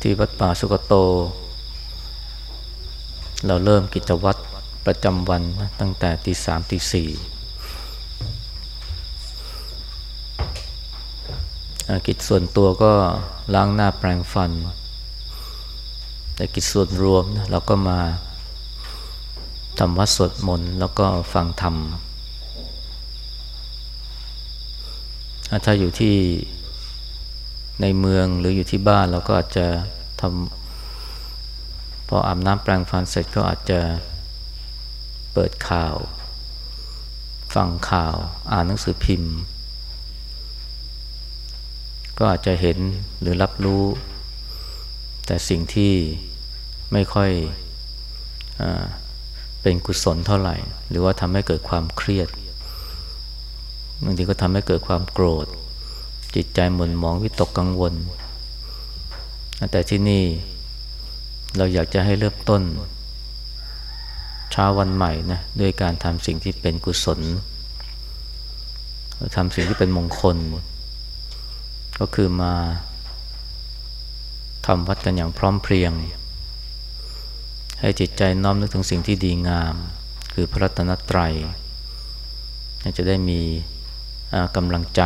ที่วัดป่าสุกโต เราเริ่มกิจวัตรประจำวันตั้งแต่ตีสามตีสี่กิจส่วนตัวก็ล้างหน้าแปรงฟัน แต่กิจส่วนรวมนะเราก็มาทำวัดสวดมนต์แล้วก็ฟังธรรม ถ้าอยู่ที่ ในเมืองหรืออยู่ที่บ้านเราก็อาจจะทำพออาบน้ำแปรงฟันเสร็จก็อาจจะเปิดข่าว ฟังข่าว อ่านหนังสือพิมพ์ ก็อาจจะเห็นหรือรับรู้ แต่สิ่งที่ไม่ค่อยอเป็นกุศลเท่าไหร่ หรือว่าทำให้เกิดความเครียดบางทีก็ทำให้เกิดความโกรธ จิตใจหม่นหมองวิตกกังวล แต่ที่นี่เราอยากจะให้เริ่มต้นเช้าวันใหม่นะด้วยการทำสิ่งที่เป็นกุศลทำสิ่งที่เป็นมงคล ก็คือมาทำวัดกันอย่างพร้อมเพรียง ให้จิตใจน้อมนึกถึงสิ่งที่ดีงาม คือพระรัตนตรัยจะได้มีกำลังใจ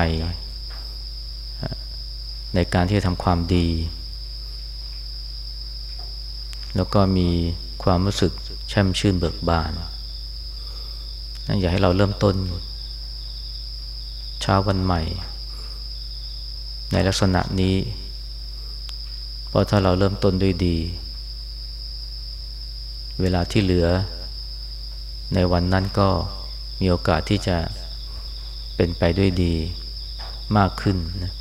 ในการที่จะทำความดี แล้วก็มีความรู้สึกแช่มชื่นเบิกบานอยากให้เราเริ่มต้นเช้าวันใหม่ ในลักษณะนี้ เพราะถ้าเราเริ่มต้นด้วยดี เวลาที่เหลือ ในวันนั้นก็มีโอกาสที่จะเป็นไปด้วยดีมากขึ้นนะ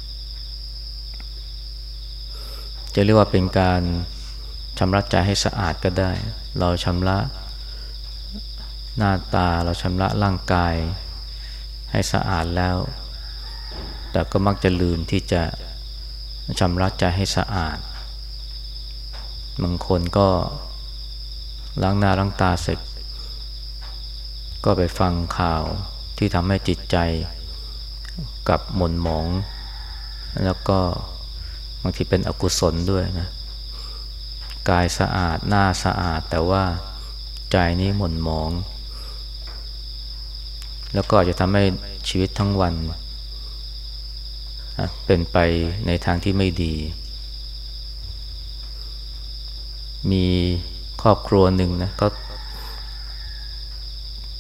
จะเรียกว่าเป็นการชำระใจให้สะอาดก็ได้ เราชำระหน้าตาเราชำระร่างกาย ให้สะอาดแล้ว แต่ก็มักจะลืมที่จะชำระใจให้สะอาดบางคนก็ล้างหน้าล้างตาเสร็จ ก็ไปฟังข่าวที่ทำให้จิตใจกับหม่นหมอง แล้วก็ บางทีเป็นอกุศลด้วยนะกายสะอาดหน้าสะอาด แต่ว่าใจนี้หม่นหมอง แล้วก็จะทำให้ชีวิตทั้งวัน เป็นไปในทางที่ไม่ดี มีครอบครัวหนึ่งนะก็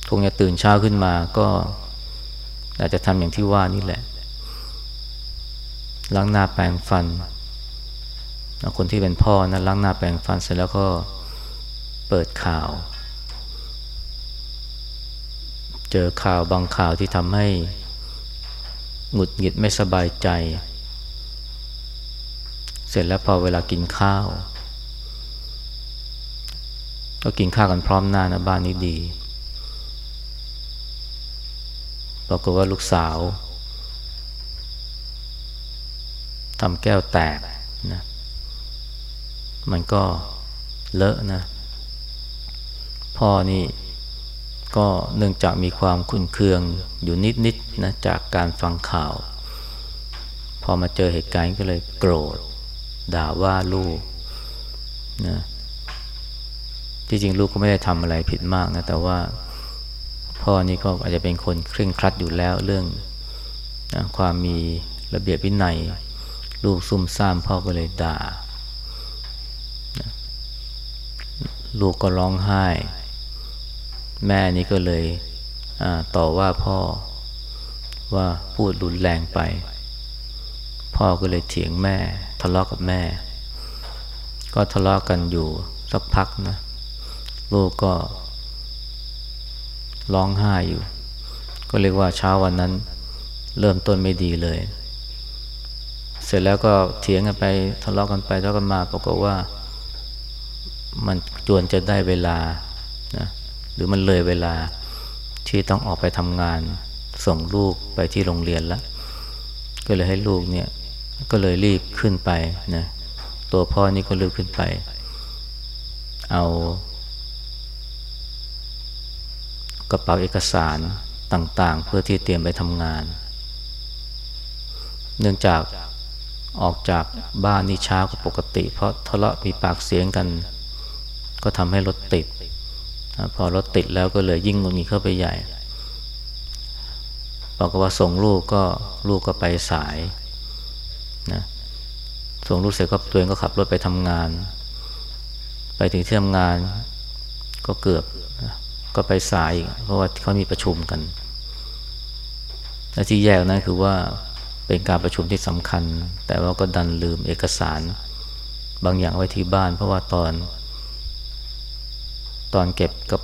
คงจะตื่นเช้าขึ้นมาก็อาจจะทำอย่างที่ว่านี่แหละ ล้างหน้าแปรงฟัน คนที่เป็นพ่อนะล้างหน้าแปรงฟันเสร็จแล้วก็เปิดข่าว เจอข่าวบางข่าวที่ทำให้หงุดหงิดไม่สบายใจ เสร็จแล้วพอเวลากินข้าว ก็กินข้าวกันพร้อมหน้านะบ้านนี้ดีปรากฏว่าลูกสาว ทำแก้วแตกนะมันก็เลอะนะ พ่อนี่ก็เนื่องจากมีความคุ้นเคืองอยู่นิดๆนะจากการฟังข่าว พอมาเจอเหตุการณ์ก็เลยโกรธ ด่าว่าลูกนะที่จริงลูกก็ไม่ได้ทำอะไรผิดมากนะ แต่ว่าพ่อนี่ก็อาจจะเป็นคนเคร่งครัดอยู่แล้วเรื่องนะความมีระเบียบวินัย ลูกซุ่มซ่ามพ่อก็เลยด่า ลูกก็ร้องไห้ แม่นี่ก็เลยต่อว่าพ่อว่าพูดรุนแรงไป พ่อก็เลยเถียงแม่ทะเลาะกกับแม่ ก็ทะเลาะกกันอยู่สักพักนะ ลูกก็ร้องไห้อยู่ ก็เรียกว่าเช้าวันนั้น เริ่มต้นไม่ดีเลย เสร็จแล้วก็เถียงกันไปทะเลาะกันไปทะเลาะกันมาปรากฏว่า มันจวนจะได้เวลานะหรือมันเลยเวลาที่ต้องออกไปทำงาน ส่งลูกไปที่โรงเรียนแล้ว ก็เลยให้ลูกเนี่ย ก็เลยรีบขึ้นไปนะตัวพ่อนี่ก็รีบขึ้นไป เอากระเป๋าเอกสารต่างๆ เพื่อที่เตรียมไปทำงาน เนื่องจาก ออกจากบ้านนี่ช้ากว่าปกติ เพราะทะเลาะมีปากเสียงกัน ก็ทำให้รถติด พอรถติดแล้วก็เลยยิ่งงุนงิดเข้าไปใหญ่บอกว่าส่งลูกก็ลูกก็ไปสายนะส่งลูกเสร็จก็ตัวเองก็ขับรถไปทำงาน ไปถึงที่ทำงานก็เกือบก็ไปสาย เพราะว่าเขามีประชุมกันและที่แยกนั้นคือว่า เป็นการประชุมที่สำคัญ แต่ว่าก็ดันลืมเอกสาร บางอย่างไว้ที่บ้าน เพราะว่าตอน ตอนเก็บกับ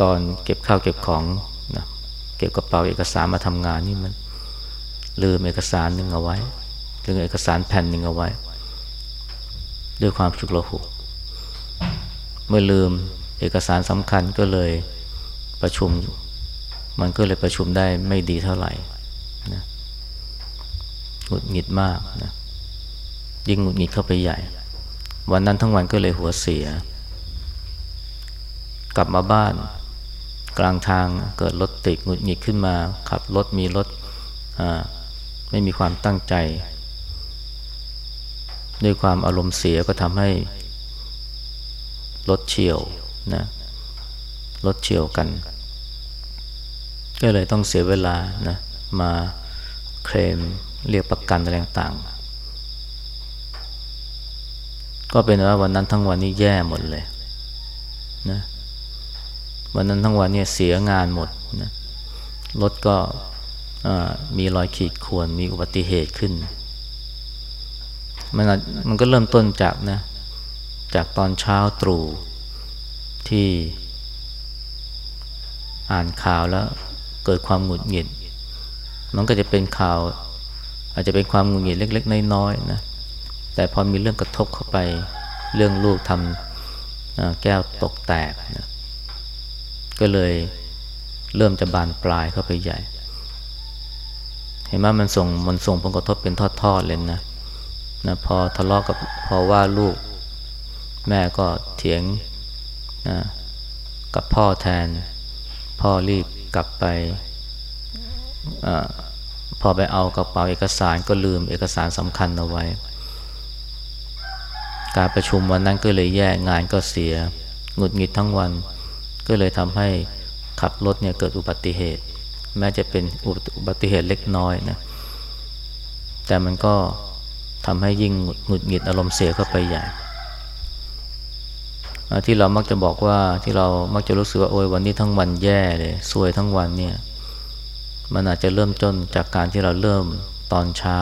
ตอนเก็บข้าวเก็บของนะเก็บกระเป๋าเอกสารมาทำงานนี่มัน ลืมเอกสารหนึ่งเอาไว้ลืมเอกสารแผ่นหนึ่งเอาไว้ ด้วยความฉุกละหุกเมื่อลืมเอกสารสำคัญก็เลยประชุม มันก็เลยประชุมได้ไม่ดีเท่าไหร่นะ หงุดหงิดมากนะยิ่งหงุดหงิดเข้าไปใหญ่ วันนั้นทั้งวันก็เลยหัวเสีย กลับมาบ้าน กลางทางเกิดรถติดหงุดหงิดขึ้นมา ขับรถมีรถไม่มีความตั้งใจ ด้วยความอารมณ์เสียก็ทำให้รถเฉียวนะรถเฉียวกัน ก็เลยต้องเสียเวลานะมาเคลม เรียกประกันอะไรต่างก็เป็นว่าวันนั้นทั้งวันนี้แย่หมดเลยนะวันนั้นทั้งวันเนี่ยเสียงานหมดนะรถก็มีรอยขีดข่วนมีอุบัติเหตุขึ้น มันมันก็เริ่มต้นจากนะจากตอนเช้าตรู่ที่อ่านข่าวแล้วเกิดความหงุดหงิด มันก็จะเป็นข่าว อาจจะเป็นความหงุดหงิดเล็ก ๆ น้อยๆนะแต่พอมีเรื่องกระทบเข้าไปเรื่องลูกทำแก้วตกแตกนะก็เลยเริ่มจะบานปลายเข้าไปใหญ่ เห็นไหมมันส่งมันส่งผลกระทบเป็นทอดๆเลยนะนะพอทะเลาะกับพอว่าลูก แม่ก็เถียงนะกับพ่อแทน พ่อรีบกลับไป พอไปเอากระเป๋าเอกสารก็ลืมเอกสารสำคัญเอาไว้ การประชุมวันนั้นก็เลยแย่งานก็เสียหงุดหงิดทั้งวัน ก็เลยทำให้ขับรถเนี่ยเกิดอุบัติเหตุ แม้จะเป็นอุบัติเหตุเล็กน้อยนะแต่มันก็ทำให้ยิ่งหงุดหงิดอารมณ์เสียเข้าไปใหญ่ที่เรามักจะบอกว่าที่เรามักจะรู้สึกว่าโอ้ยวันนี้ทั้งวันแย่เลยซวยทั้งวันเนี่ย มันอาจจะเริ่มต้นจากการที่เราเริ่มตอนเช้า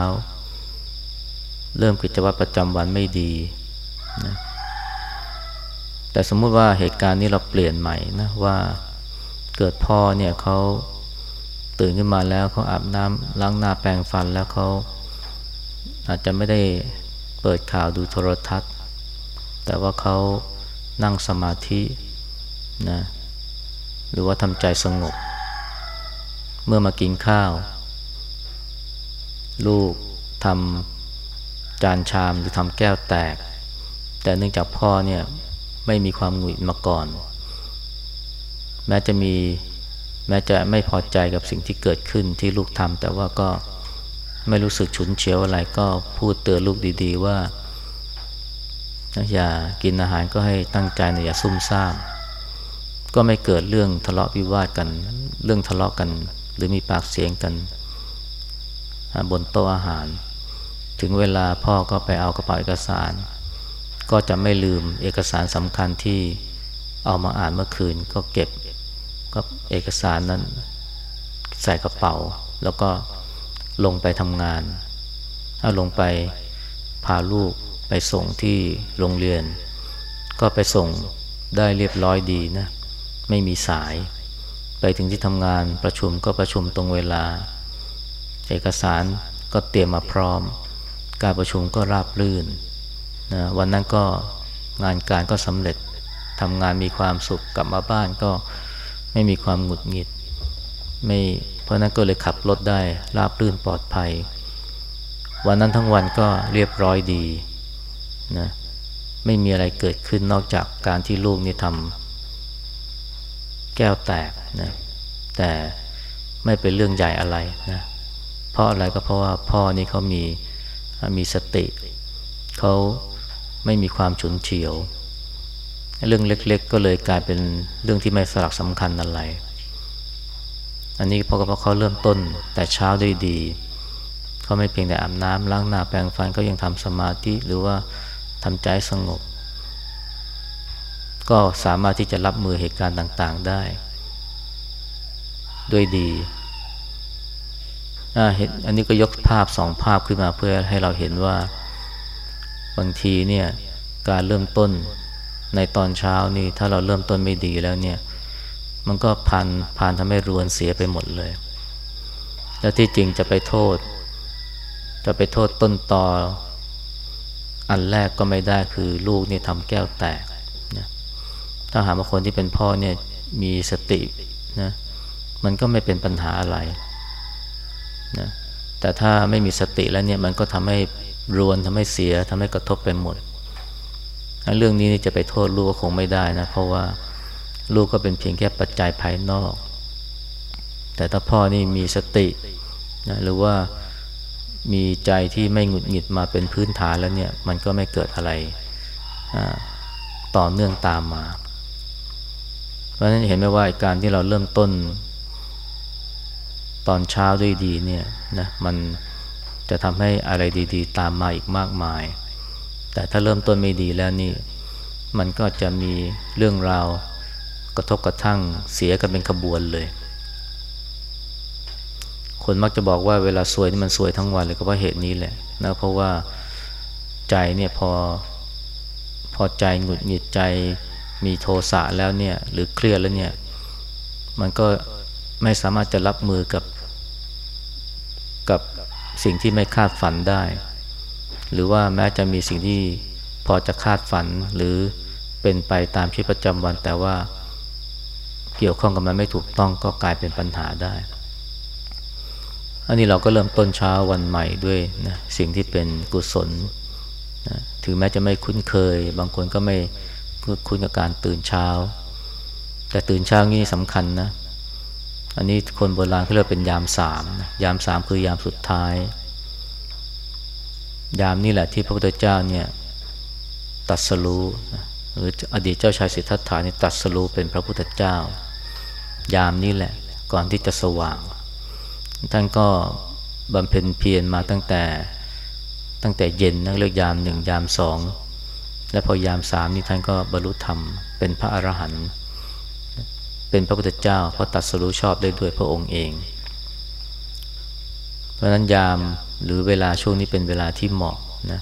เริ่มกิจวัตรประจำวันไม่ดีนะแต่สมมุติว่าเหตุการณ์นี้เราเปลี่ยนใหม่นะว่าเกิดพ่อเนี่ยเขาตื่นขึ้นมาแล้วเขาอาบน้ำล้างหน้าแปรงฟันแล้วเขาอาจจะไม่ได้เปิดข่าวดูโทรทัศน์ แต่ว่าเขานั่งสมาธินะหรือว่าทำใจสงบ เมื่อมากินข้าว ลูกทำจานชามหรือทำแก้วแตก แต่เนื่องจากพ่อเนี่ยไม่มีความหงุดหงิดมาก่อน แม้จะมีแม้จะไม่พอใจกับสิ่งที่เกิดขึ้นที่ลูกทำแต่ว่าก็ไม่รู้สึกฉุนเฉียวอะไรก็พูดเตือนลูกดีๆว่าอย่ากินอาหารก็ให้ตั้งใจนะอย่าซุ่มซ่าม ก็ไม่เกิดเรื่องทะเลาะวิวาทกัน เรื่องทะเลาะกัน หรือมีปากเสียงกันบนโต๊ะอาหาร ถึงเวลาพ่อก็ไปเอากระเป๋าเอกสาร ก็จะไม่ลืมเอกสารสำคัญที่เอามาอ่านเมื่อคืนก็เก็บก็เอกสารนั้นใส่กระเป๋า แล้วก็ลงไปทำงานถ้าลงไปพาลูกไปส่งที่โรงเรียน ก็ไปส่งได้เรียบร้อยดีนะ ไม่มีสาย ไปถึงที่ทำงานประชุมก็ประชุมตรงเวลา เอกสารก็เตรียมมาพร้อม การประชุมก็ราบรื่นนะวันนั้นก็งานการก็สำเร็จทำงานมีความสุขกลับมาบ้านก็ไม่มีความหงุดหงิด ไม่เพราะนั้นก็เลยขับรถได้ราบรื่นปลอดภัย วันนั้นทั้งวันก็เรียบร้อยดีนะไม่มีอะไรเกิดขึ้นนอกจากการที่ลูกนี่ทำ แก้วแตกนะแต่ไม่เป็นเรื่องใหญ่อะไรนะเพราะอะไรก็เพราะว่าพ่อนี่เขามีมีสติเขาไม่มีความฉุนเฉียว เรื่องเล็ก ๆ ก็เลยกลายเป็นเรื่องที่ไม่สลักสำคัญอะไร อันนี้เพราะเพราะเขาเริ่มต้นแต่เช้าได้ดีเขาไม่เพียงแต่อาบน้ำล้างหน้าแปรงฟันเขายังทำสมาธิหรือว่าทำใจสงบ ก็สามารถที่จะรับมือเหตุการณ์ต่างๆได้ ด้วยดีอันนี้ก็ยกภาพสองภาพขึ้นมาเพื่อให้เราเห็นว่า บางทีเนี่ยการเริ่มต้นในตอนเช้านี่ถ้าเราเริ่มต้นไม่ดีแล้วเนี่ย มันก็พันผ่านทำให้รวนเสียไปหมดเลย แล้วที่จริงจะไปโทษ จะไปโทษต้นตออันแรกก็ไม่ได้คือลูกนี่ทำแก้วแตก ถ้าหาว่าคนที่เป็นพ่อเนี่ยมีสตินะมันก็ไม่เป็นปัญหาอะไรนะแต่ถ้าไม่มีสติแล้วเนี่ยมันก็ทำให้รวนทำให้เสียทำให้กระทบไปหมด เรื่องนี้จะไปโทษลูกก็คงไม่ได้นะเพราะว่าลูกก็เป็นเพียงแค่ปัจจัยภายนอก แต่ถ้าพ่อนี่มีสตินะหรือว่ามีใจที่ไม่หงุดหงิดมาเป็นพื้นฐานแล้วเนี่ย มันก็ไม่เกิดอะไรต่อเนื่องตามมา เพราะฉะนั้นเห็นไหมว่าการที่เราเริ่มต้น ตอนเช้าด้วยดีเนี่ยนะมันจะทำให้อะไรดี ๆ ตามมาอีกมากมาย แต่ถ้าเริ่มต้นไม่ดีแล้วนี่ มันก็จะมีเรื่องราวกระทบกระทั่งเสียกันเป็นขบวนเลย คนมักจะบอกว่าเวลาสวยนี่มันสวยทั้งวันเลยก็เพราะเหตุนี้แหละนะเพราะว่าใจเนี่ยพอพอใจหงุดหงิดใจ มีโทสะแล้วเนี่ยหรือเครียดแล้วเนี่ยมันก็ไม่สามารถจะรับมือกับ กับสิ่งที่ไม่คาดฝันได้ หรือว่าแม้จะมีสิ่งที่พอจะคาดฝันหรือเป็นไปตามชีวิตประจำวัน แต่ว่าเกี่ยวข้องกับมันไม่ถูกต้องก็กลายเป็นปัญหาได้ อันนี้เราก็เริ่มต้นเช้าวันใหม่ด้วยนะสิ่งที่เป็นกุศลนะถึงแม้จะไม่คุ้นเคย บางคนก็ไม่ คุ้นกับการตื่นเช้า แต่ตื่นเช้านี่สำคัญนะ อันนี้คนโบราณเขาเรียกเป็นยามสามยามสามคือยามสุดท้าย ยามนี่แหละที่พระพุทธเจ้าเนี่ยตัดสรู้หรืออดีตเจ้าชายสิทธัตถานี่ตัดสรู้เป็นพระพุทธเจ้า ยามนี้แหละก่อนที่จะสว่าง ท่านก็บำเพ็ญเพียรมาตั้งแต่ตั้งแต่เย็นนั่งเลือกยามหนึ่งยามสอง และพอยามสามนี่ท่านก็บรรลุธรรม เป็นพระอรหันต์เป็นพระพุทธเจ้าเพราะตัดสรู้ชอบได้ด้วยพระองค์เอง เพราะนั้นยามหรือเวลาช่วงนี้เป็นเวลาที่เหมาะนะ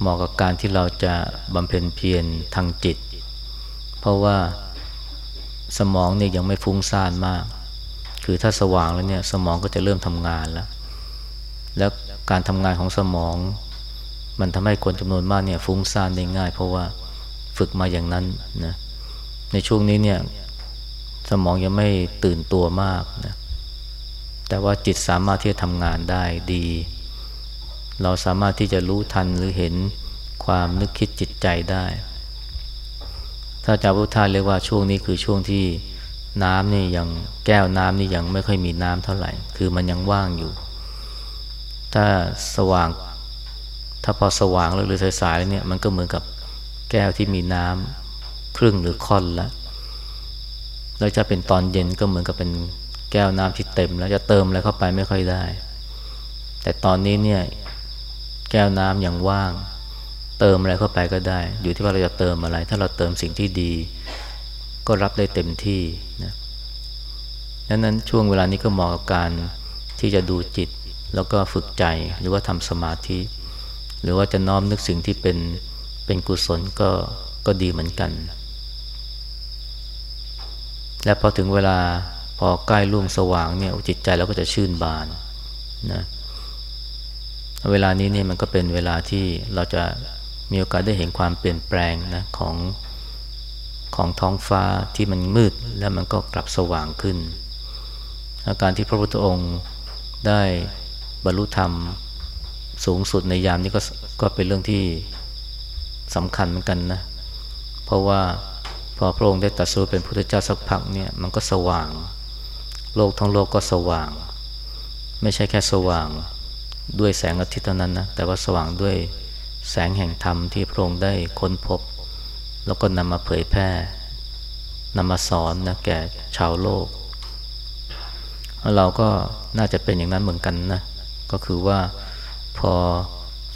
เหมาะกับการที่เราจะบำเพ็ญเพียรทางจิต เพราะว่าสมองเนี่ยยังไม่ฟุ้งซ่านมาก คือถ้าสว่างแล้วเนี่ยสมองก็จะเริ่มทำงานแล้ว แล้วการทำงานของสมอง มันทำให้คนจำนวนมากเนี่ยฟุ้งซ่านได้ง่าย เพราะว่าฝึกมาอย่างนั้นนะในช่วงนี้เนี่ยสมองยังไม่ตื่นตัวมากนะแต่ว่าจิตสามารถที่จะทำงานได้ดี เราสามารถที่จะรู้ทันหรือเห็นความนึกคิดจิตใจได้ ถ้าจาพุทธาเรียกว่าช่วงนี้คือช่วงที่น้ำนี่ยังแก้วน้ำนี่ยังไม่ค่อยมีน้ำเท่าไหร่ คือมันยังว่างอยู่ ถ้าสว่าง ถ้าพอสว่างหรือสายๆเนี่ยมันก็เหมือนกับแก้วที่มีน้ำครึ่งหรือค่อนแล้วแล้วจะเป็นตอนเย็นก็เหมือนกับเป็นแก้วน้ำที่เต็ม แล้วจะเติมอะไรเข้าไปไม่ค่อยได้ แต่ตอนนี้เนี่ยแก้วน้ำอย่างว่าง เติมอะไรเข้าไปก็ได้ อยู่ที่ว่าเราจะเติมอะไร ถ้าเราเติมสิ่งที่ดี ก็รับได้เต็มที่นะดังนั้นช่วงเวลานี้ก็เหมาะกับการที่จะดูจิต แล้วก็ฝึกใจหรือว่าทำสมาธิ หรือว่าจะน้อมนึกสิ่งที่เป็นเป็นกุศลก็ก็ดีเหมือนกัน และพอถึงเวลาพอใกล้รุ่งสว่างเนี่ยจิตใจเราก็จะชื่นบานนะเวลานี้เนี่ยมันก็เป็นเวลาที่เราจะมีโอกาสได้เห็นความเปลี่ยนแปลงนะของของท้องฟ้าที่มันมืดแล้วมันก็กลับสว่างขึ้นอาการที่พระพุทธองค์ได้บรรลุธรรม สูงสุดในยามนี้ก็ก็เป็นเรื่องที่สำคัญเหมือนกันนะ เพราะว่าพอพระองค์ได้ตรัสรู้เป็นพุทธเจ้าสักพักเนี่ยมันก็สว่าง โลกทั้งโลกก็สว่าง ไม่ใช่แค่สว่างด้วยแสงอาทิตย์เท่านั้นนะแต่ว่าสว่างด้วยแสงแห่งธรรมที่พระองค์ได้ค้นพบ แล้วก็นำมาเผยแพร่นำมาสอนนะแก่ชาวโลก เราก็น่าจะเป็นอย่างนั้นเหมือนกันนะก็คือว่า พอ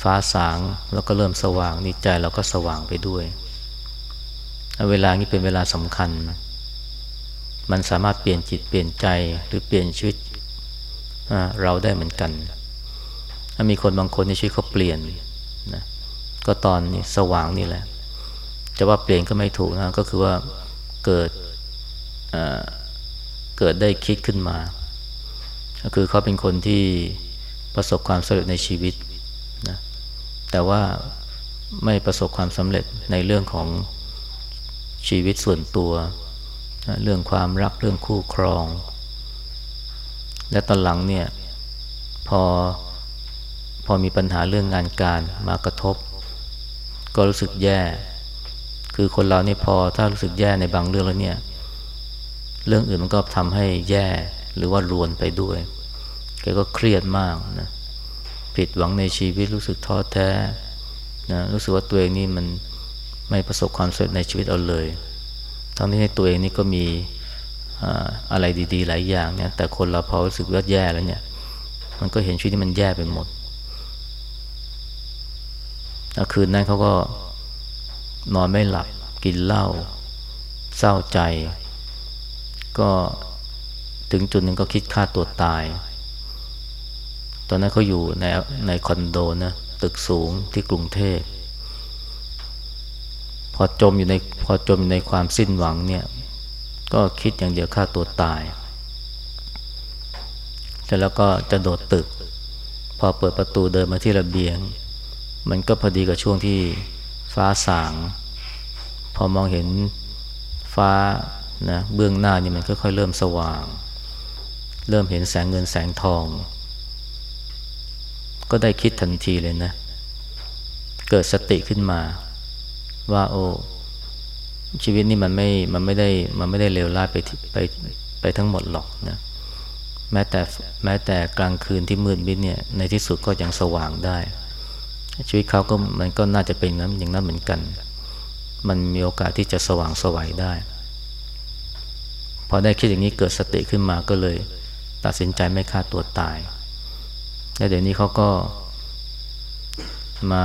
ฟ้าสางแล้วก็เริ่มสว่างนี่ใจเราก็สว่างไปด้วย เวลานี้เป็นเวลาสำคัญ มันสามารถเปลี่ยนจิตเปลี่ยนใจหรือเปลี่ยนชีวิตเราได้เหมือนกัน ถ้ามีคนบางคนในชีวิตเขาเปลี่ยนนะก็ตอนนี้สว่างนี่แหละ จะว่าเปลี่ยนก็ไม่ถูกนะ ก็คือว่าเกิดเเกิดได้คิดขึ้นมา ก็คือเขาเป็นคนที่ ประสบความสำเร็จในชีวิตนะแต่ว่าไม่ประสบความสำเร็จในเรื่องของชีวิตส่วนตัวเรื่องความรักเรื่องคู่ครอง และตอนหลังเนี่ยพอพอมีปัญหาเรื่องงานการมากระทบ ก็รู้สึกแย่ คือคนเราเนี่ยพอถ้ารู้สึกแย่ในบางเรื่องแล้วเนี่ย เรื่องอื่นมันก็ทำให้แย่หรือว่ารวนไปด้วย แกก็เครียดมากนะผิดหวังในชีวิตรู้สึกท้อแท้นะรู้สึกว่าตัวเองนี่มันไม่ประสบความสำเร็จในชีวิตเอาเลย ทั้งที่ในตัวเองนี่ก็มีอะไรดีๆ หลายอย่างเนี่ยแต่คนเราพอรู้สึกว่าแย่แล้วเนี่ย มันก็เห็นชีวิตที่มันแย่ไปหมดคืนนั้นเขาก็นอนไม่หลับกินเหล้าเศร้าใจ ก็ถึงจุดหนึ่งก็คิดฆ่าตัวตาย ตอนนั้นเขาอยู่ในในคอนโดนะตึกสูงที่กรุงเทพพอจมอยู่ในพอจมอยู่ในความสิ้นหวังเนี่ย ก็คิดอย่างเดียวฆ่าตัวตายแต่แล้วก็จะโดดตึก พอเปิดประตูเดินมาที่ระเบียง มันก็พอดีกับช่วงที่ฟ้าสาง พอมองเห็นฟ้านะเบื้องหน้านี่มันค่อยๆเริ่มสว่าง เริ่มเห็นแสงเงินแสงทอง ก็ได้คิดทันทีเลยนะ เกิดสติขึ้นมา ว่าโอ้ชีวิตนี่มันไม่ มันไม่ได้ มันไม่ได้เลวร้ายไปไปไปทั้งหมดหรอกนะ แม้แต่แม้แต่กลางคืนที่มืดมิดเนี่ย ในที่สุดก็ยังสว่างได้ ชีวิตเขาก็มันก็น่าจะเป็นนั้นอย่างนั้นเหมือนกัน มันมีโอกาสที่จะสว่างสวัยได้ พอได้คิดอย่างนี้เกิดสติขึ้นมาก็เลย ตัดสินใจไม่ฆ่าตัวตาย และเดี๋ยวนี้เขาก็มา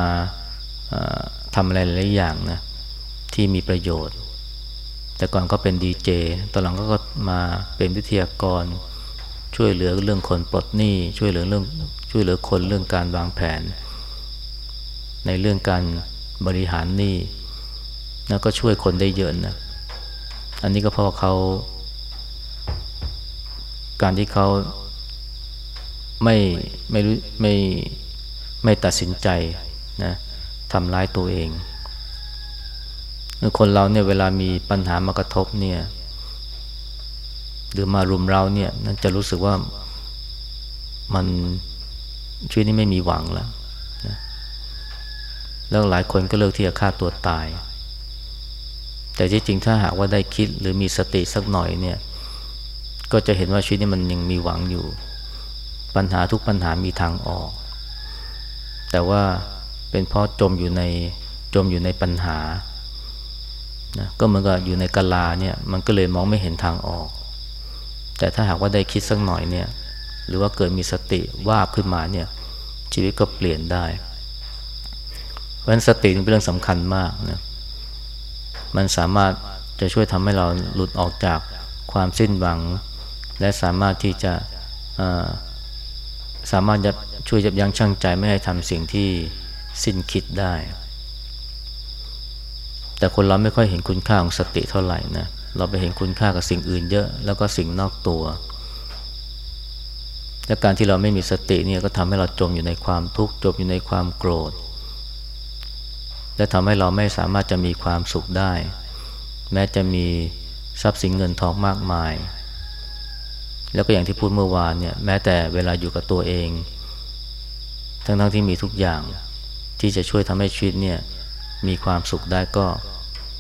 ทำอะไรหลายอย่างนะที่มีประโยชน์ แต่ก่อนก็เป็นดีเจตอนหลังก็มาเป็นวิทยากร ช่วยเหลือเรื่องคนปลดหนี้ช่วยเหลือเรื่องช่วยเหลือคนเรื่องการวางแผน ในเรื่องการบริหารหนี้แล้วก็ช่วยคนได้เยอะนะอันนี้ก็เพราะเขา การที่เขา ไม่ไม่รู้ไม่ไม่ตัดสินใจนะทำร้ายตัวเอง คนเราเนี่ยเวลามีปัญหามากระทบเนี่ยหรือมารุมเราเนี่ยนั่นจะรู้สึกว่ามันชีวิตนี้ไม่มีหวังแล้วนะแล้วหลายคนก็เลิกที่จะฆ่าตัวตาย แต่ที่จริงถ้าหากว่าได้คิดหรือมีสติสักหน่อยเนี่ย ก็จะเห็นว่าชีวิตนี้มันยังมีหวังอยู่ ปัญหาทุกปัญหามีทางออก แต่ว่าเป็นเพราะจมอยู่ในจมอยู่ในปัญหานะก็เหมือนกับอยู่ในกะลาเนี่ยมันก็เลยมองไม่เห็นทางออก แต่ถ้าหากว่าได้คิดสักหน่อยเนี่ยหรือว่าเกิดมีสติว่าขึ้นมาเนี่ยชีวิตก็เปลี่ยนได้เพราะฉะนั้นสติเป็นเรื่องสำคัญมากนะมันสามารถจะช่วยทำให้เราหลุดออกจากความสิ้นหวัง และสามารถที่จะ สามารถจะช่วยยับยั้งชั่งใจไม่ให้ทำสิ่งที่สิ้นคิดได้ แต่คนเราไม่ค่อยเห็นคุณค่าของสติเท่าไหร่นะเราไปเห็นคุณค่ากับสิ่งอื่นเยอะ แล้วก็สิ่งนอกตัว และการที่เราไม่มีสติเนี่ยก็ทำให้เราจมอยู่ในความทุกข์จมอยู่ในความโกรธ และทำให้เราไม่สามารถจะมีความสุขได้ แม้จะมีทรัพย์สินเงินทองมากมาย แล้วก็อย่างที่พูดเมื่อวานเนี่ยแม้แต่เวลาอยู่กับตัวเอง ทั้งๆทที่มีทุกอย่างที่จะช่วยทำให้ชีวิตเนี่ยมีความสุขได้ก็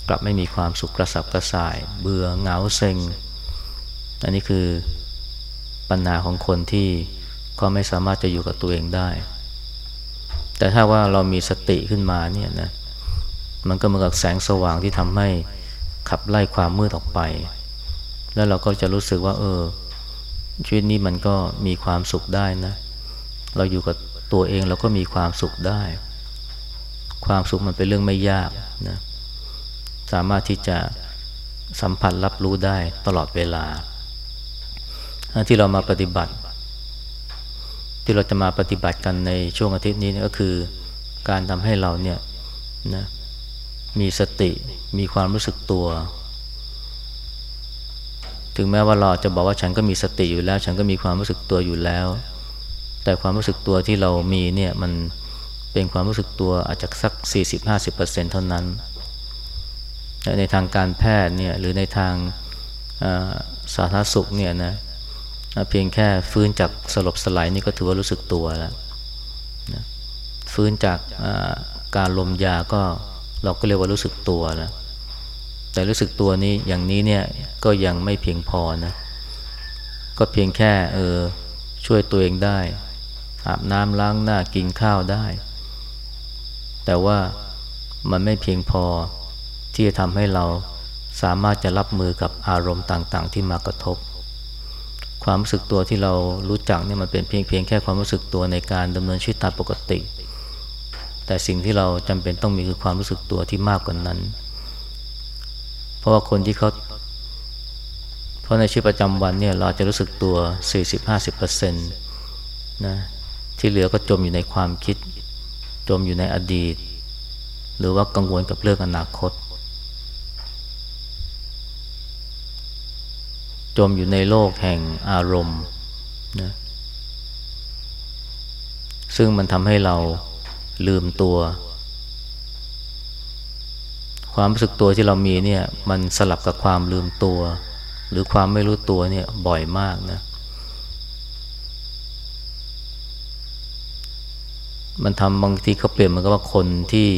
กลับไม่มีความสุขกระสับกระส่าย เบื่อเหงาเซ็ง อันนี้คือปัญหาของคนที่เขาไม่สามารถจะอยู่กับตัวเองได้ แต่ถ้าว่าเรามีสติขึ้นมาเนี่ยนะมันก็เหมือนกับแสงสว่างที่ทำให้ขับไล่ความมืดออกไป แล้วเราก็จะรู้สึกว่า เออ ชีวิตนี้มันก็มีความสุขได้นะ เราอยู่กับตัวเองเราก็มีความสุขได้ ความสุขมันเป็นเรื่องไม่ยากนะสามารถที่จะสัมผัสรับรู้ได้ตลอดเวลา ที่เรามาปฏิบัติ ที่เราจะมาปฏิบัติกันในช่วงอาทิตย์นี้ก็คือ การทำให้เราเนี่ยนะมีสติมีความรู้สึกตัว ถึงแม้ว่าเราจะบอกว่าฉันก็มีสติอยู่แล้ว ฉันก็มีความรู้สึกตัวอยู่แล้ว แต่ความรู้สึกตัวที่เรามีเนี่ยมันเป็นความรู้สึกตัวอาจจะสัก 40-50%เท่านั้น ในทางการแพทย์เนี่ยหรือในทางสาธารณสุขเนี่ยนะเพียงแค่ฟื้นจากสลบสลายนี่ก็ถือว่ารู้สึกตัวแล้วนะฟื้นจากการลมยาก็เราก็เรียกว่ารู้สึกตัวแล้วแต่รู้สึกตัวนี้อย่างนี้เนี่ย ก็ยังไม่เพียงพอนะ ก็เพียงแค่เออช่วยตัวเองได้ อาบน้ำล้างหน้ากินข้าวได้ แต่ว่ามันไม่เพียงพอที่จะทำให้เราสามารถจะรับมือกับอารมณ์ต่างๆ ที่มากระทบ ความรู้สึกตัวที่เรารู้จักเนี่ยมันเป็นเพียงเพียงแค่ความรู้สึกตัวในการดำเนินชีวิตตามปกติ แต่สิ่งที่เราจำเป็นต้องมีคือความรู้สึกตัวที่มากกว่านั้น เพราะว่าคนที่เขา เพราะในชีวิตประจำวันเนี่ยเราจะรู้สึกตัว 40-50%นะที่เหลือก็จมอยู่ในความคิด จมอยู่ในอดีต หรือว่ากังวลกับเรื่องอนาคต จมอยู่ในโลกแห่งอารมณ์นะซึ่งมันทำให้เราลืมตัว ความรู้สึกตัวที่เรามีเนี่ย มันสลับกับความลืมตัว หรือความไม่รู้ตัวเนี่ยบ่อยมากนะ มันทำบางทีเขาเปลี่ยนมันก็ว่าคนที่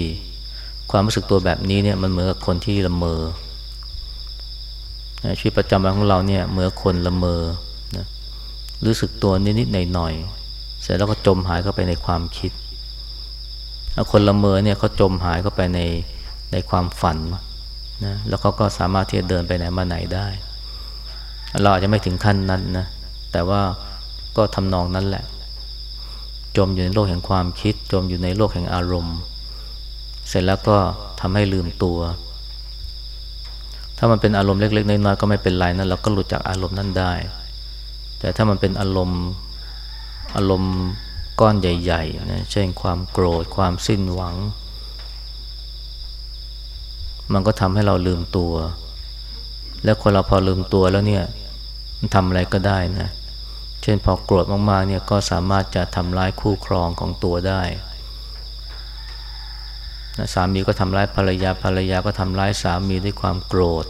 ความรู้สึกตัวแบบนี้เนี่ยมันเหมือนกับคนที่ละเมอชีวิตประจำวันของเราเนี่ยเหมื่อคนละเมอนะรู้สึกตัวนิดๆหน่อยๆเสร็จแล้วก็จมหายเข้าไปในความคิด คนละเมอเนี่ยเขาจมหายเข้าไปในในความฝันนะแล้วเขาก็สามารถที่จะเดินไปไหนมาไหนได้ เราอาจจะไม่ถึงขั้นนั้นนะ แต่ว่าก็ทำนองนั้นแหละ จมอยู่ในโลกแห่งความคิด จมอยู่ในโลกแห่งอารมณ์ เสร็จแล้วก็ทำให้ลืมตัว ถ้ามันเป็นอารมณ์เล็กๆน้อยๆก็ไม่เป็นไรนะเราก็หลุดจากอารมณ์นั้นได้ แต่ถ้ามันเป็นอารมณ์อารมณ์ก้อนใหญ่ๆนะเช่นความโกรธความสิ้นหวัง มันก็ทำให้เราลืมตัว แล้วคนเราพอลืมตัวแล้วเนี่ยมันทำอะไรก็ได้นะ เช่นพอโกรธมากๆเนี่ยก็สามารถจะทำร้ายคู่ครองของตัวได้นะสามีก็ทำร้ายภรรยาภรรยาก็ทำร้ายสามีด้วยความโกรธ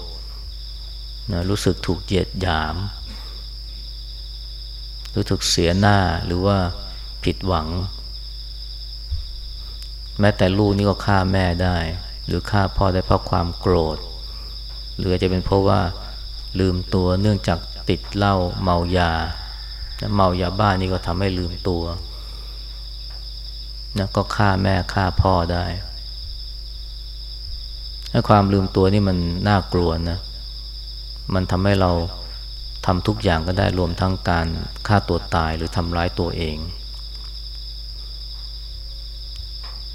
นะรู้สึกถูกเหยียดหยาม รู้สึกเสียหน้าหรือว่าผิดหวัง แม้แต่ลูกนี่ก็ฆ่าแม่ได้ หรือฆ่าพ่อได้เพราะความโกรธ หรือจะเป็นเพราะว่าลืมตัวเนื่องจากติดเหล้าเมายาเมายาบ้านี่ก็ทำให้ลืมตัวนะก็ฆ่าแม่ฆ่าพ่อได้ถ้าความลืมตัวนี่มันน่ากลัวนะ มันทำให้เราทำทุกอย่างก็ได้รวมทั้งการฆ่าตัวตายหรือทำร้ายตัวเอง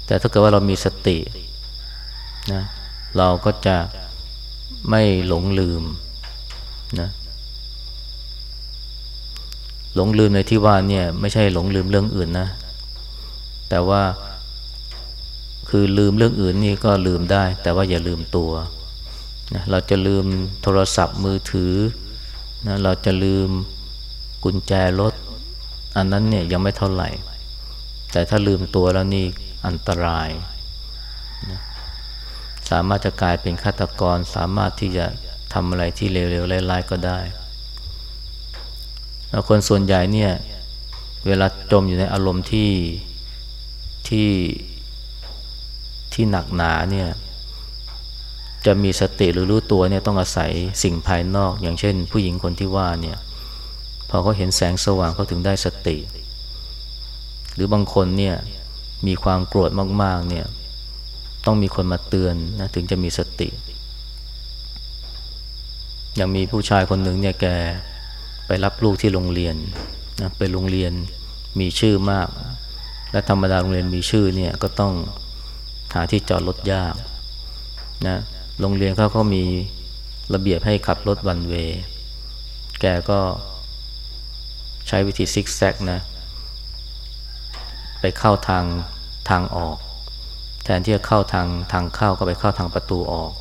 แต่ถ้าเกิดว่าเรามีสตินะเราก็จะ ไม่หลงลืมนะหลงลืมในที่ว่าเนี่ยไม่ใช่หลงลืมเรื่องอื่นนะ แต่ว่าคือลืมเรื่องอื่นนี่ก็ลืมได้ แต่ว่าอย่าลืมตัวนะเราจะลืมโทรศัพท์มือถือนะเราจะลืมกุญแจรถ อันนั้นเนี่ยยังไม่เท่าไหร่ แต่ถ้าลืมตัวแล้วนี่อันตราย สามารถจะกลายเป็นฆาตกร สามารถที่จะทำอะไรที่เลวๆร้ายๆก็ได้แล้วคนส่วนใหญ่เนี่ย เวลาจมอยู่ในอารมณ์ที่ที่ที่หนักหนาเนี่ย จะมีสติหรือรู้ตัวเนี่ยต้องอาศัยสิ่งภายนอก อย่างเช่น ผู้หญิงคนที่ว่าเนี่ย พอเขาเห็นแสงสว่างเขาถึงได้สติ หรือบางคนเนี่ยมีความโกรธมากๆเนี่ย ต้องมีคนมาเตือนนะถึงจะมีสติ อย่างมีผู้ชายคนหนึ่งเนี่ยแกไปรับลูกที่โรงเรียนนะไปโรงเรียนมีชื่อมาก และธรรมดาโรงเรียนมีชื่อเนี่ยก็ต้องหาที่จอดรถยากนะโรงเรียนเขาก็มีระเบียบให้ขับรถวันเว แกก็ใช้วิธีซิกแซกนะ ไปเข้าทางทางออก แทนที่จะเข้าทางทางเข้าก็ไปเข้าทางประตูออก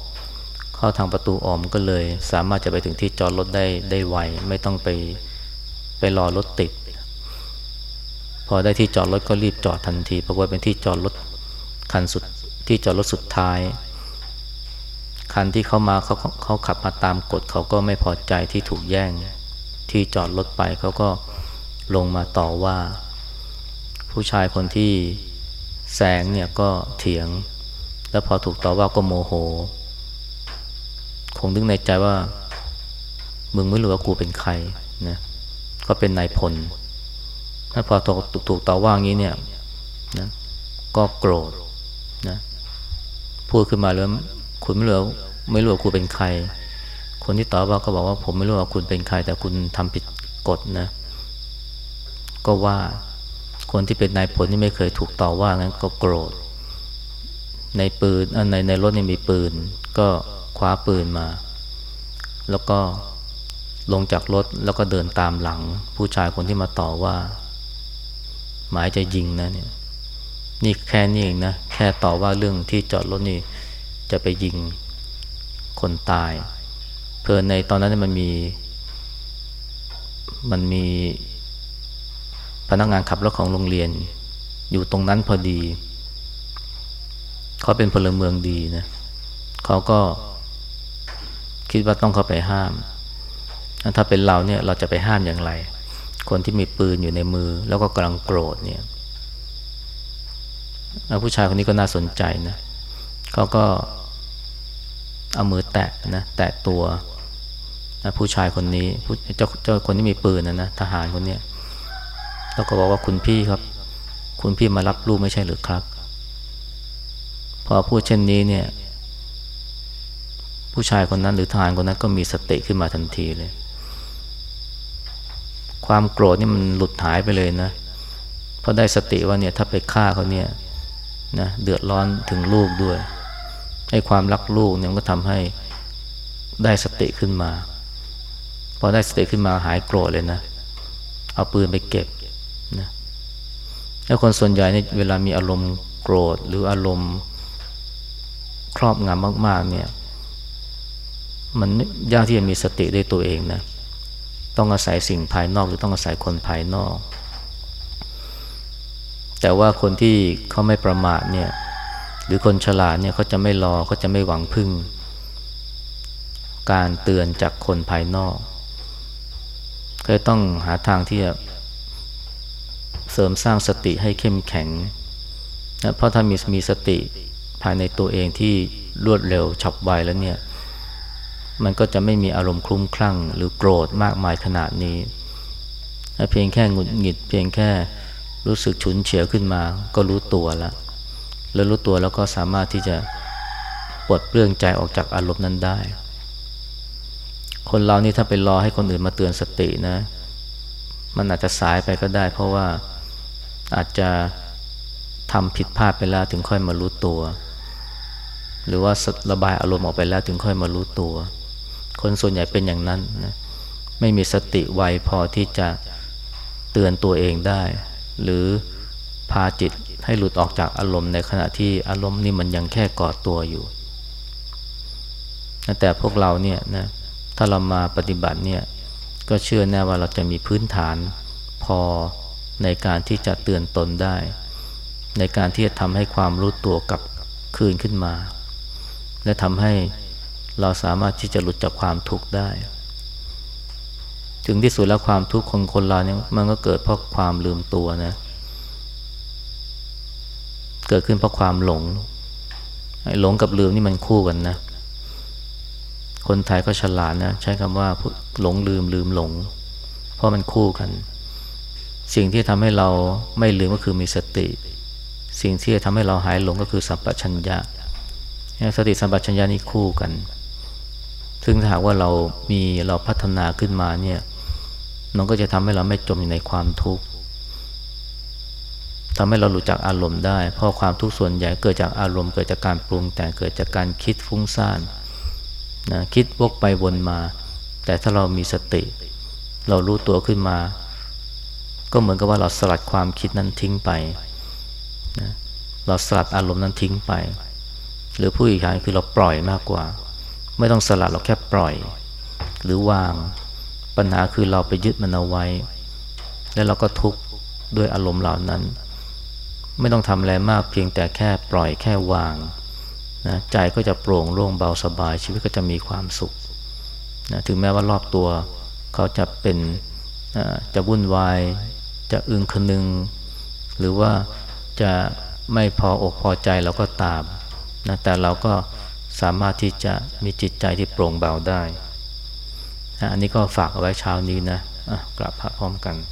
เข้าทางประตูออกก็เลย สามารถจะไปถึงที่จอดรถได้ได้ไวไม่ต้องไปไปรอรถติด พอได้ที่จอดรถก็รีบจอดทันทีเพราะว่าเป็นที่จอดรถคันสุดที่จอดรถสุดท้าย คันที่เขามาเขาเขาขับมาตามกฎเขาก็ไม่พอใจที่ถูกแย่ง ที่จอดรถไปเขาก็ลงมาต่อว่า ผู้ชายคนที่ แสงเนี่ยก็เถียง แล้วพอถูกต่อว่าก็โมโห คงนึกในใจว่า มึงไม่รู้ว่ากูเป็นใครนะก็เป็นนายพลถ้าพอถูกถูกต่อว่างี้เนี่ยนะก็โกรธนะพูดขึ้นมาแล้วคุณไม่รู้ไม่รู้ว่าคุณเป็นใคร คนที่ตอบว่าก็บอกว่าผมไม่รู้ว่าคุณเป็นใคร แต่คุณทำผิดกฎนะ ก็ว่า คนที่เป็นนายพลที่ไม่เคยถูกต่อว่างั้นก็โกรธ ในปืนในในรถนี่มีปืน ก็คว้าปืนมา แล้วก็ลงจากรถแล้วก็เดินตามหลัง ผู้ชายคนที่มาต่อว่า หมายจะยิงนะเนี่ยนี่แค่นี้เองนะแค่ต่อว่าเรื่องที่จอดรถนี่จะไปยิงคนตาย เพลินในตอนนั้นมันมี มันมี พนักงานขับรถของโรงเรียน อยู่ตรงนั้นพอดี เขาเป็นพลเมืองดีนะเขาก็คิดว่าต้องเข้าไปห้าม ถ้าเป็นเราเนี่ยเราจะไปห้ามอย่างไร คนที่มีปืนอยู่ในมือ แล้วก็กำลังโกรธเนี่ยผู้ชายคนนี้ก็น่าสนใจนะเขาก็เอามือแตะนะแตะตัวนะผู้ชายคนนี้เจ้าเจ้าคนที่มีปืนนะนะทหารคนนี้ แล้วก็บอกว่าคุณพี่ครับ คุณพี่มารับลูกไม่ใช่หรือครับ พอพูดเช่นนี้เนี่ย ผู้ชายคนนั้นหรือทหารคนนั้นก็มีสติขึ้นมาทันทีเลย ความโกรธนี่มันหลุดหายไปเลยนะเพราะได้สติว่าเนี่ยถ้าไปฆ่าเขาเนี่ยนะเดือดร้อนถึงลูกด้วยให้ความรักลูกเนี่ยมันก็ทำให้ได้สติขึ้นมา พอได้สติขึ้นมาหายโกรธเลยนะ เอาปืนไปเก็บ แล้วคนส่วนใหญ่เนี่ยเวลามีอารมณ์โกรธหรืออารมณ์ครอบงำมาก ๆ เนี่ย มันยากที่จะมีสติด้วยตัวเองนะ ต้องอาศัยสิ่งภายนอก หรือต้องอาศัยคนภายนอก แต่ว่าคนที่เขาไม่ประมาทเนี่ย หรือคนฉลาดเนี่ยเขาจะไม่รอเขาจะไม่หวังพึ่ง การเตือนจากคนภายนอกเคยต้องหาทางที่จะ เสริมสร้างสติให้เข้มแข็งนะเพราะถ้ามีมีสติภายในตัวเองที่รวดเร็วฉับไวแล้วเนี่ย มันก็จะไม่มีอารมณ์คลุ้มคลั่ง หรือโกรธมากมายขนาดนี้ เพียงแค่หงุดหงิด เพียงแค่รู้สึกฉุนเฉียวขึ้นมา ก็รู้ตัวแล้วแล้วรู้ตัวแล้วก็สามารถที่จะปลดเปลื้องใจออกจากอารมณ์นั้นได้ คนเรานี่ถ้าไปรอให้คนอื่นมาเตือนสตินะ มันอาจจะสายไปก็ได้ เพราะว่า อาจจะทำผิดพลาดไปแล้วถึงค่อยมารู้ตัว หรือว่าระบายอารมณ์ออกไปแล้วถึงค่อยมารู้ตัว คนส่วนใหญ่เป็นอย่างนั้นนะไม่มีสติไวพอที่จะเตือนตัวเองได้ หรือพาจิตให้หลุดออกจากอารมณ์ในขณะที่อารมณ์นี่มันยังแค่กอดตัวอยู่แต่พวกเราเนี่ยนะถ้าเรามาปฏิบัติเนี่ยก็เชื่อแน่ว่าเราจะมีพื้นฐานพอ ในการที่จะเตือนตนได้ ในการที่จะทำให้ความรู้ตัวกับคืนขึ้นมา และทำให้เราสามารถที่จะหลุดจากความทุกข์ได้ ถึงที่สุดแล้วความทุกข์ของคนเราเนี่ยมันก็เกิดเพราะความลืมตัวนะ เกิดขึ้นเพราะความหลงหลงกับลืมนี่มันคู่กันนะ คนไทยก็ฉลาดนะ ใช้คำว่าหลงลืมลืมหลง เพราะมันคู่กัน สิ่งที่ทำให้เราไม่ลืมก็คือมีสติ สิ่งที่จะทำให้เราหายหลงก็คือสัมปชัญญะสติสัมปชัญญะนี่คู่กัน ซึ่งถ้าหากว่าเรามีเราพัฒนาขึ้นมาเนี่ยมันก็จะทำให้เราไม่จมอยู่ในความทุกข์ทำให้เราหลุดจากอารมณ์ได้ เพราะความทุกข์ส่วนใหญ่เกิดจากอารมณ์เกิดจากการปรุงแต่งเกิดจากการคิดฟุ้งซ่านนะคิดวกไปวนมา แต่ถ้าเรามีสติ เรารู้ตัวขึ้นมา ก็เหมือนกับว่าเราสลัดความคิดนั้นทิ้งไปนะเราสลัดอารมณ์นั้นทิ้งไป หรือผู้อีกอย่างคือเราปล่อยมากกว่า ไม่ต้องสลัดเราแค่ปล่อย หรือวาง ปัญหาคือเราไปยึดมันเอาไว้ แล้วเราก็ทุกข์ด้วยอารมณ์เหล่านั้น ไม่ต้องทำอะไรมากเพียงแต่แค่ปล่อยแค่วางนะใจก็จะโปร่งโล่งเบาสบาย ชีวิตก็จะมีความสุขนะถึงแม้ว่ารอบตัวเขาจะเป็นจะวุ่นวาย จะอึงคนึง หรือว่าจะไม่พออกพอใจเราก็ตามนะแต่เราก็สามารถที่จะมีจิตใจที่โปร่งเบาได้ อันนี้ก็ฝากเอาไว้เช้านี้นะะกลับพระพร้อมกัน